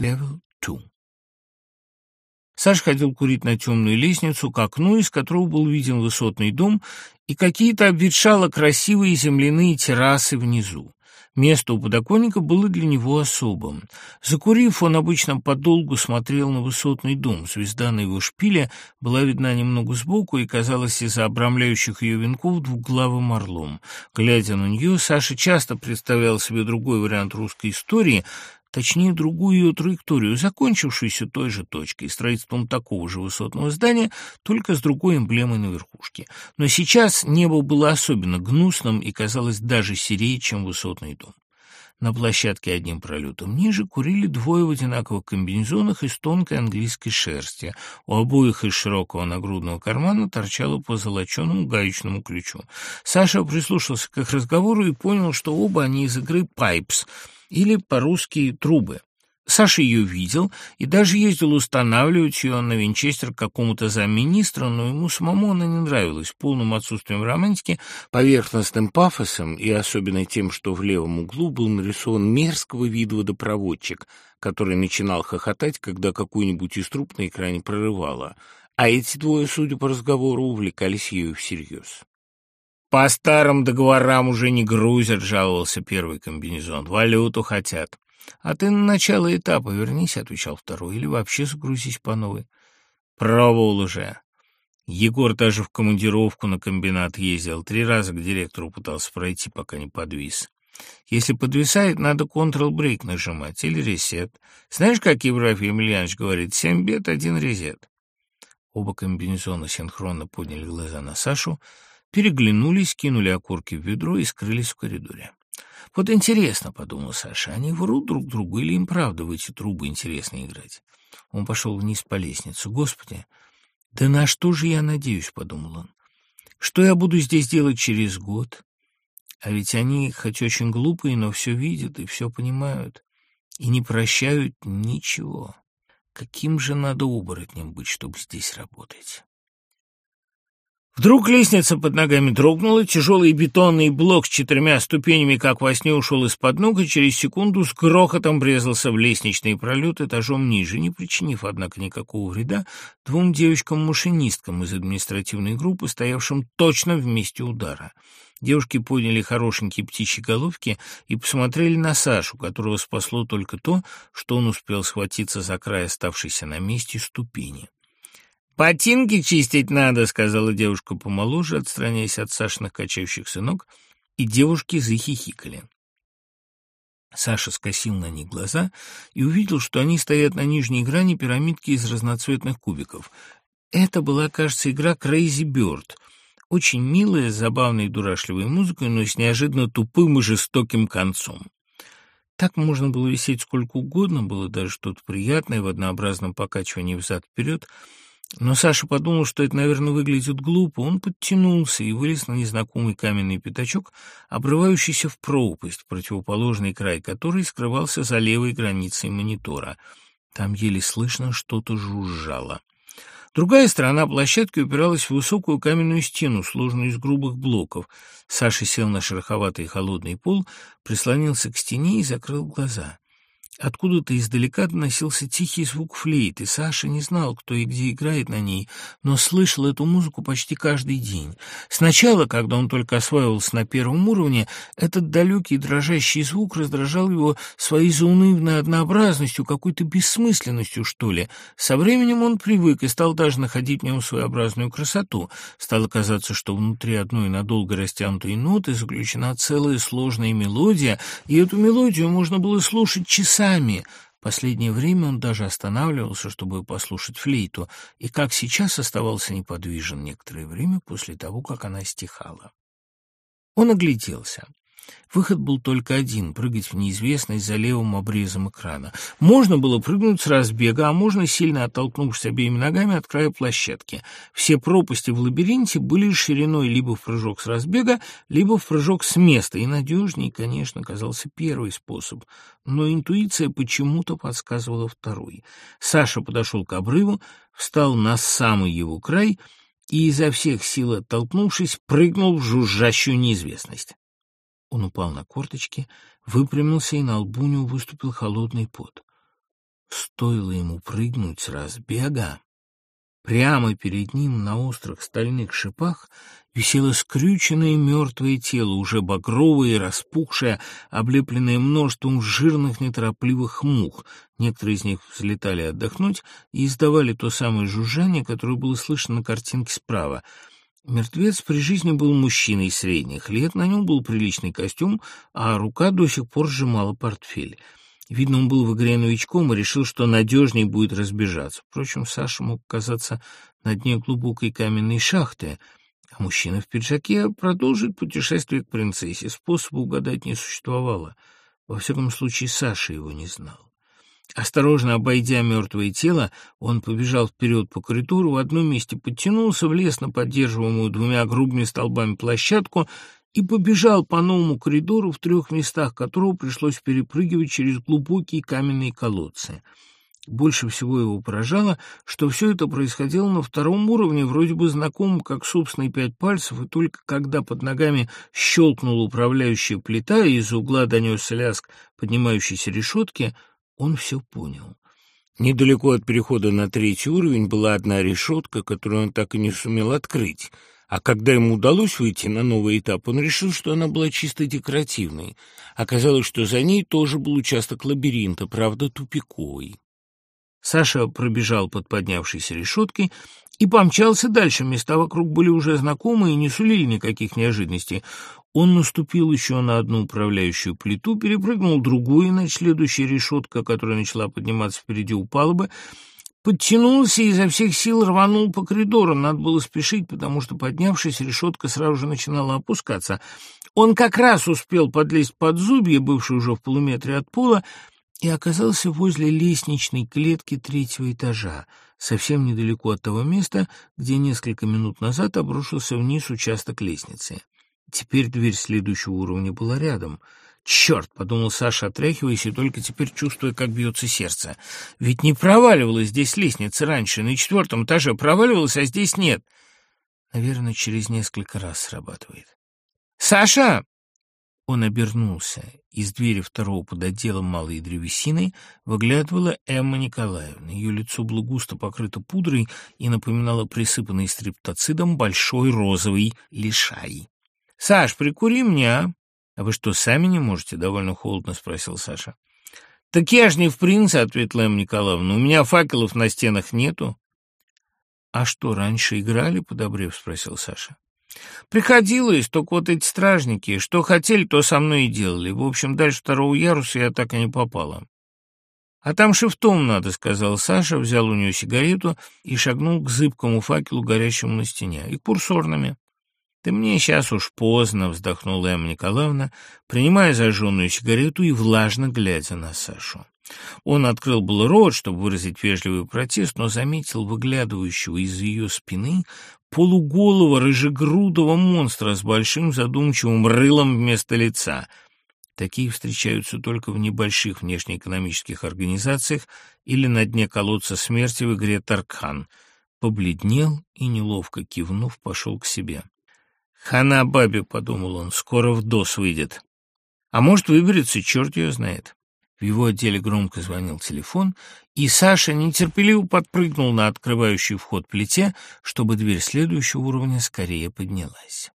Level 2. Саш ходил курить на темную лестницу к окну, из которого был виден высотный дом и какие-то обветшало красивые земляные террасы внизу. Место у подоконника было для него особым. Закурив, он обычно подолгу смотрел на высотный дом. Звезда на его шпиле была видна немного сбоку и казалась из-за обрамляющих ее венков двуглавым орлом. Глядя на нее, Саша часто представлял себе другой вариант русской истории, точнее, другую ее траекторию, закончившуюся той же точкой, строительством такого же высотного здания, только с другой эмблемой на верхушке. Но сейчас небо было особенно гнусным и казалось даже серее, чем высотный дом. На площадке одним пролетом ниже курили двое в одинаковых комбинезонах из тонкой английской шерсти. У обоих из широкого нагрудного кармана торчало по золоченому гаечному ключу. Саша прислушался к их разговору и понял, что оба они из игры «Пайпс», или по-русски «трубы». Саша ее видел и даже ездил устанавливать ее на винчестер какому-то замминистра, но ему самому она не нравилась, полным отсутствием романтики, поверхностным пафосом и особенно тем, что в левом углу был нарисован мерзкого вида водопроводчик, который начинал хохотать, когда какую-нибудь из труб на экране прорывало. А эти двое, судя по разговору, увлекались ею всерьез. «По старым договорам уже не грузят», — жаловался первый комбинезон. «Валюту хотят». «А ты на начало этапа вернись», — отвечал второй, — «или вообще загрузись по новой». «Пробовал уже». Егор даже в командировку на комбинат ездил. Три раза к директору пытался пройти, пока не подвис. Если подвисает, надо контрол-брейк нажимать или ресет. Знаешь, как Еврафий Емельянович говорит, семь бед, один резет. Оба комбинезона синхронно подняли глаза на Сашу, переглянулись, кинули окурки в ведро и скрылись в коридоре. «Вот интересно», — подумал Саша, — «они врут друг другу или им правда в эти трубы интересно играть?» Он пошел вниз по лестнице. «Господи, да на что же я надеюсь?» — подумал он. «Что я буду здесь делать через год? А ведь они, хоть очень глупые, но все видят и все понимают, и не прощают ничего. Каким же надо оборотнем быть, чтобы здесь работать?» Вдруг лестница под ногами дрогнула, тяжелый бетонный блок с четырьмя ступенями, как во сне, ушел из-под ног и через секунду с грохотом врезался в лестничный пролет этажом ниже, не причинив, однако, никакого вреда двум девочкам-машинисткам из административной группы, стоявшим точно в месте удара. Девушки подняли хорошенькие птичьи головки и посмотрели на Сашу, которого спасло только то, что он успел схватиться за край оставшейся на месте ступени. «Ботинки чистить надо», — сказала девушка помоложе, отстраняясь от Сашиных качающихся ног, и девушки захихикали. Саша скосил на них глаза и увидел, что они стоят на нижней грани пирамидки из разноцветных кубиков. Это была, кажется, игра Crazy Bird. Очень милая, забавной и дурашливой музыкой, но с неожиданно тупым и жестоким концом. Так можно было висеть сколько угодно, было даже что-то приятное в однообразном покачивании взад-вперед — но Саша подумал, что это, наверное, выглядит глупо. Он подтянулся и вылез на незнакомый каменный пятачок, обрывающийся в пропасть, противоположный край которой скрывался за левой границей монитора. Там еле слышно что-то жужжало. Другая сторона площадки упиралась в высокую каменную стену, сложенную из грубых блоков. Саша сел на шероховатый холодный пол, прислонился к стене и закрыл глаза. Откуда-то издалека доносился тихий звук флейты. Саша не знал, кто и где играет на ней, но слышал эту музыку почти каждый день. Сначала, когда он только осваивался на первом уровне, этот далекий дрожащий звук раздражал его своей заунывной однообразностью, какой-то бессмысленностью, что ли. Со временем он привык и стал даже находить в нем своеобразную красоту. Стало казаться, что внутри одной надолго растянутой ноты заключена целая сложная мелодия, и эту мелодию можно было слушать часами, часами. Последнее время он даже останавливался, чтобы послушать флейту, и, как сейчас, оставался неподвижен некоторое время после того, как она стихала. Он огляделся. Выход был только один — прыгать в неизвестность за левым обрезом экрана. Можно было прыгнуть с разбега, а можно, сильно оттолкнувшись обеими ногами от края площадки. Все пропасти в лабиринте были шириной либо в прыжок с разбега, либо в прыжок с места, и надежнее, конечно, казался первый способ. Но интуиция почему-то подсказывала второй. Саша подошел к обрыву, встал на самый его край и, изо всех сил оттолкнувшись, прыгнул в жужжащую неизвестность. Он упал на корточки, выпрямился, и на лбу у него выступил холодный пот. Стоило ему прыгнуть с разбега. Прямо перед ним на острых стальных шипах висело скрюченное мертвое тело, уже багровое и распухшее, облепленное множеством жирных неторопливых мух. Некоторые из них взлетали отдохнуть и издавали то самое жужжание, которое было слышно на картинке справа. Мертвец при жизни был мужчиной средних лет, на нем был приличный костюм, а рука до сих пор сжимала портфель. Видно, он был в игре новичком и решил, что надежнее будет разбежаться. Впрочем, Саша мог оказаться на дне глубокой каменной шахты, а мужчина в пиджаке продолжит путешествие к принцессе. Способа угадать не существовало. Во всяком случае, Саша его не знал. Осторожно обойдя мертвое тело, он побежал вперед по коридору, в одном месте подтянулся, влез на поддерживаемую двумя грубыми столбами площадку и побежал по новому коридору, в трех местах которого пришлось перепрыгивать через глубокие каменные колодцы. Больше всего его поражало, что все это происходило на втором уровне, вроде бы знакомым, как собственные пять пальцев, и только когда под ногами щелкнула управляющая плита и из угла донесся лязг поднимающейся решетки, он все понял. Недалеко от перехода на третий уровень была одна решетка, которую он так и не сумел открыть — а когда ему удалось выйти на новый этап, он решил, что она была чисто декоративной. Оказалось, что за ней тоже был участок лабиринта, правда, тупиковый. Саша пробежал под поднявшейся решеткой и помчался дальше. Места вокруг были уже знакомые и не сулили никаких неожиданностей. Он наступил еще на одну управляющую плиту, перепрыгнул другую, иначе следующая решетка, которая начала подниматься впереди, упала бы, Подтянулся и изо всех сил рванул по коридору. Надо было спешить, потому что, поднявшись, решетка сразу же начинала опускаться. Он как раз успел подлезть под зубья, бывшие уже в полуметре от пола, и оказался возле лестничной клетки третьего этажа, совсем недалеко от того места, где несколько минут назад обрушился вниз участок лестницы. Теперь дверь следующего уровня была рядом — «Черт!» — подумал Саша, отряхиваясь, и только теперь чувствуя, как бьется сердце. «Ведь не проваливалась здесь лестница раньше, на четвертом этаже проваливалась, а здесь нет». Наверное, через несколько раз срабатывает. «Саша!» Он обернулся. Из двери второго под отделом малой древесины выглядывала Эмма Николаевна. Ее лицо было густо покрыто пудрой и напоминало присыпанный стриптоцидом большой розовый лишай. «Саш, прикури мне, а?» — А вы что, сами не можете? — довольно холодно спросил Саша. — Так я ж не в принце, — ответила Эмма Николаевна. — У меня факелов на стенах нету. — А что, раньше играли? — подобрев, спросил Саша. — Приходилось, только вот эти стражники, что хотели, то со мной и делали. В общем, дальше второго яруса я так и не попала. — А там шифтом надо, — сказал Саша, взял у нее сигарету и шагнул к зыбкому факелу, горящему на стене, и курсорными. «Да мне сейчас уж поздно», — вздохнула Эмма Николаевна, принимая зажженную сигарету и влажно глядя на Сашу. Он открыл был рот, чтобы выразить вежливый протест, но заметил выглядывающего из ее спины полуголого рыжегрудого монстра с большим задумчивым рылом вместо лица. Такие встречаются только в небольших внешнеэкономических организациях или на дне колодца смерти в игре Таркхан. Побледнел и, неловко кивнув, пошел к себе. «Хана бабе», — подумал он, — «скоро в ДОС выйдет». А может, выберется, черт ее знает. В его отделе громко звонил телефон, и Саша нетерпеливо подпрыгнул на открывающий вход плите, чтобы дверь следующего уровня скорее поднялась.